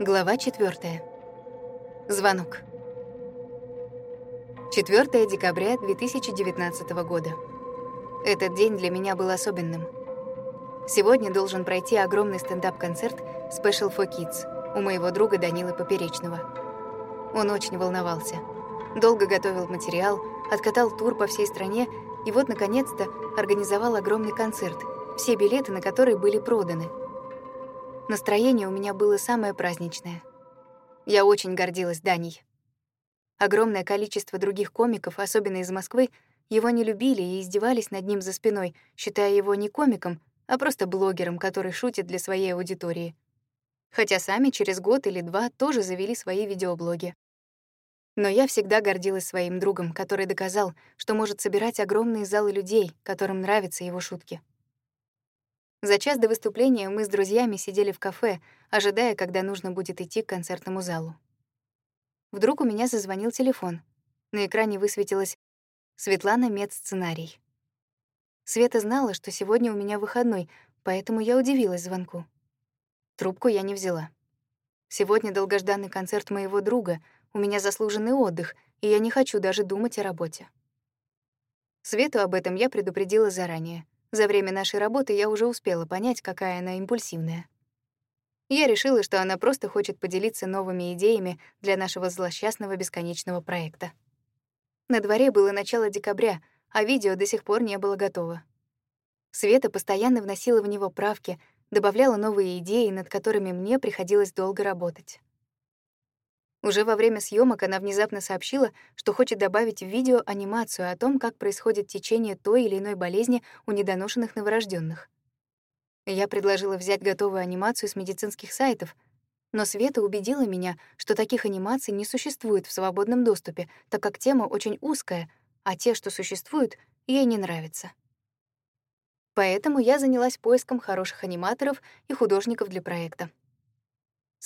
Глава 4. Звонок. 4 декабря 2019 года. Этот день для меня был особенным. Сегодня должен пройти огромный стендап-концерт Special for Kids у моего друга Данилы Поперечного. Он очень волновался. Долго готовил материал, откатал тур по всей стране и вот, наконец-то, организовал огромный концерт, все билеты на который были проданы — Настроение у меня было самое праздничное. Я очень гордилась Даней. Огромное количество других комиков, особенно из Москвы, его не любили и издевались над ним за спиной, считая его не комиком, а просто блогером, который шутит для своей аудитории. Хотя сами через год или два тоже завели свои видеоблоги. Но я всегда гордилась своим другом, который доказал, что может собирать огромные залы людей, которым нравятся его шутки. За час до выступления мы с друзьями сидели в кафе, ожидая, когда нужно будет идти к концертному залу. Вдруг у меня зазвонил телефон. На экране высветилось «Светлана медсценарий». Света знала, что сегодня у меня выходной, поэтому я удивилась звонку. Трубку я не взяла. Сегодня долгожданный концерт моего друга, у меня заслуженный отдых, и я не хочу даже думать о работе. Свету об этом я предупредила заранее. За время нашей работы я уже успела понять, какая она импульсивная. Я решила, что она просто хочет поделиться новыми идеями для нашего злосчастного бесконечного проекта. На дворе было начало декабря, а видео до сих пор не было готово. Света постоянно вносила в него правки, добавляла новые идеи, над которыми мне приходилось долго работать. Уже во время съемок она внезапно сообщила, что хочет добавить в видео анимацию о том, как происходит течение той или иной болезни у недоношенных новорожденных. Я предложила взять готовую анимацию с медицинских сайтов, но Света убедила меня, что таких анимаций не существует в свободном доступе, так как тема очень узкая, а те, что существуют, ей не нравятся. Поэтому я занялась поиском хороших аниматоров и художников для проекта.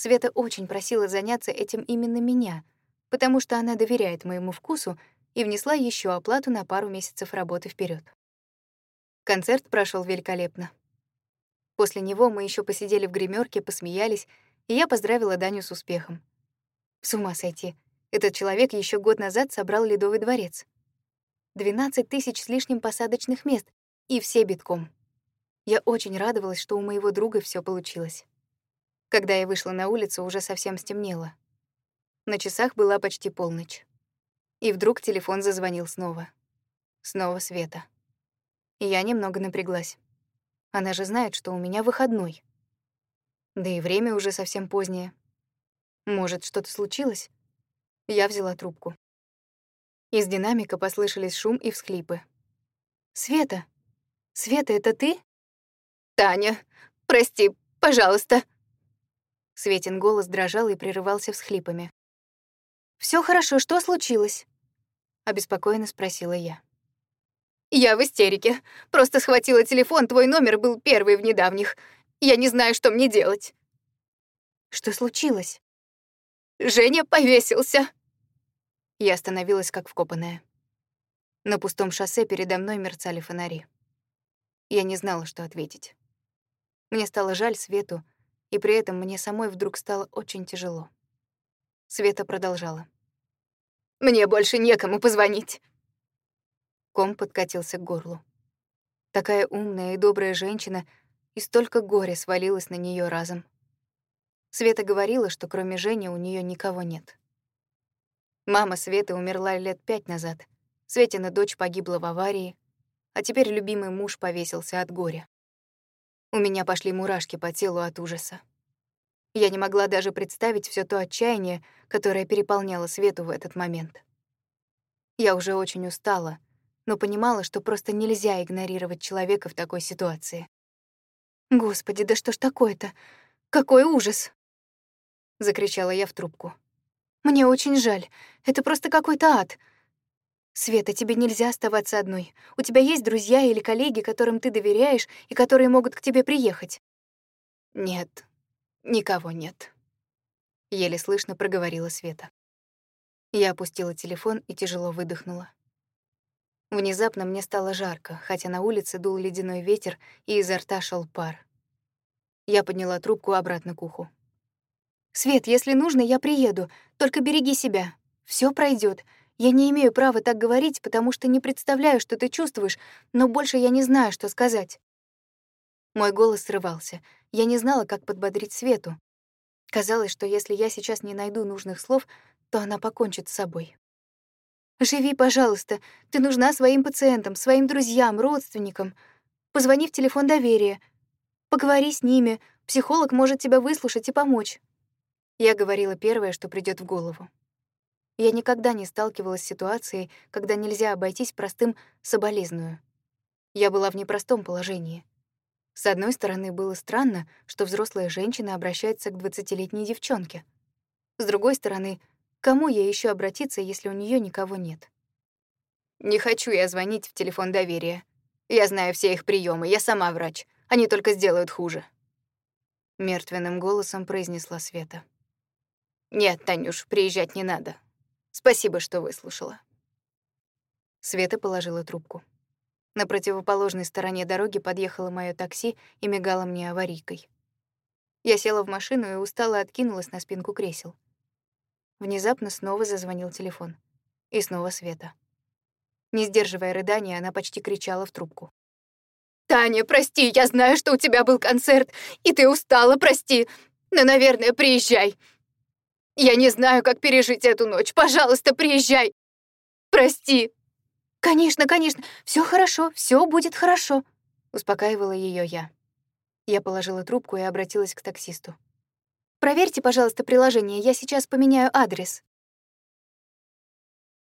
Света очень просила заняться этим именно меня, потому что она доверяет моему вкусу и внесла еще оплату на пару месяцев работы вперед. Концерт прошел великолепно. После него мы еще посидели в гримерке, посмеялись, и я поздравила Даню с успехом. С ума сойти. Этот человек еще год назад собрал Ледовый дворец. 12 тысяч с лишним посадочных мест, и все битком. Я очень радовалась, что у моего друга все получилось. Когда я вышла на улицу, уже совсем стемнело. На часах была почти полночь. И вдруг телефон зазвонил снова. Снова Света. И я немного напряглась. Она же знает, что у меня выходной. Да и время уже совсем позднее. Может, что-то случилось? Я взяла трубку. Из динамика послышались шум и всхлипы. «Света! Света, это ты?» «Таня, прости, пожалуйста!» Светин голос дрожал и прерывался всхлипами. Все хорошо, что случилось?» — обеспокоенно спросила я. «Я в истерике. Просто схватила телефон, твой номер был первый в недавних. Я не знаю, что мне делать». «Что случилось?» «Женя повесился». Я остановилась как вкопанная. На пустом шоссе передо мной мерцали фонари. Я не знала, что ответить. Мне стало жаль Свету, и при этом мне самой вдруг стало очень тяжело. Света продолжала. «Мне больше некому позвонить». Ком подкатился к горлу. Такая умная и добрая женщина, и столько горя свалилось на нее разом. Света говорила, что кроме Жени у нее никого нет. Мама Светы умерла лет пять назад. Светина дочь погибла в аварии, а теперь любимый муж повесился от горя. У меня пошли мурашки по телу от ужаса. Я не могла даже представить все то отчаяние, которое переполняло Свету в этот момент. Я уже очень устала, но понимала, что просто нельзя игнорировать человека в такой ситуации. «Господи, да что ж такое-то? Какой ужас!» — закричала я в трубку. «Мне очень жаль. Это просто какой-то ад. Света, тебе нельзя оставаться одной. У тебя есть друзья или коллеги, которым ты доверяешь и которые могут к тебе приехать. Нет, никого нет. Еле слышно проговорила Света. Я опустила телефон и тяжело выдохнула. Внезапно мне стало жарко, хотя на улице дул ледяной ветер, и изо рта шел пар. Я подняла трубку обратно к уху. Свет, если нужно, я приеду. Только береги себя. Все пройдет. Я не имею права так говорить, потому что не представляю, что ты чувствуешь, но больше я не знаю, что сказать. Мой голос срывался. Я не знала, как подбодрить Свету. Казалось, что если я сейчас не найду нужных слов, то она покончит с собой. «Живи, пожалуйста. Ты нужна своим пациентам, своим друзьям, родственникам. Позвони в телефон доверия. Поговори с ними. Психолог может тебя выслушать и помочь». Я говорила первое, что придет в голову. Я никогда не сталкивалась с ситуацией, когда нельзя обойтись простым «соболезную». Я была в непростом положении. С одной стороны, было странно, что взрослая женщина обращается к двадцатилетней девчонке. С другой стороны, кому ей еще обратиться, если у нее никого нет? Не хочу я звонить в телефон доверия. Я знаю все их приемы, я сама врач. Они только сделают хуже. Мертвенным голосом произнесла Света. Нет, Танюш, приезжать не надо. Спасибо, что выслушала. Света положила трубку. На противоположной стороне дороги подъехало мое такси и мигало мне аварийкой. Я села в машину и устало откинулась на спинку кресел. Внезапно снова зазвонил телефон. И снова Света. Не сдерживая рыдания, она почти кричала в трубку. «Таня, прости, я знаю, что у тебя был концерт, и ты устала, прости. Но, наверное, приезжай. Я не знаю, как пережить эту ночь. Пожалуйста, приезжай. Прости». «Конечно, конечно, все хорошо, все будет хорошо», — успокаивала ее я. Я положила трубку и обратилась к таксисту. «Проверьте, пожалуйста, приложение, я сейчас поменяю адрес».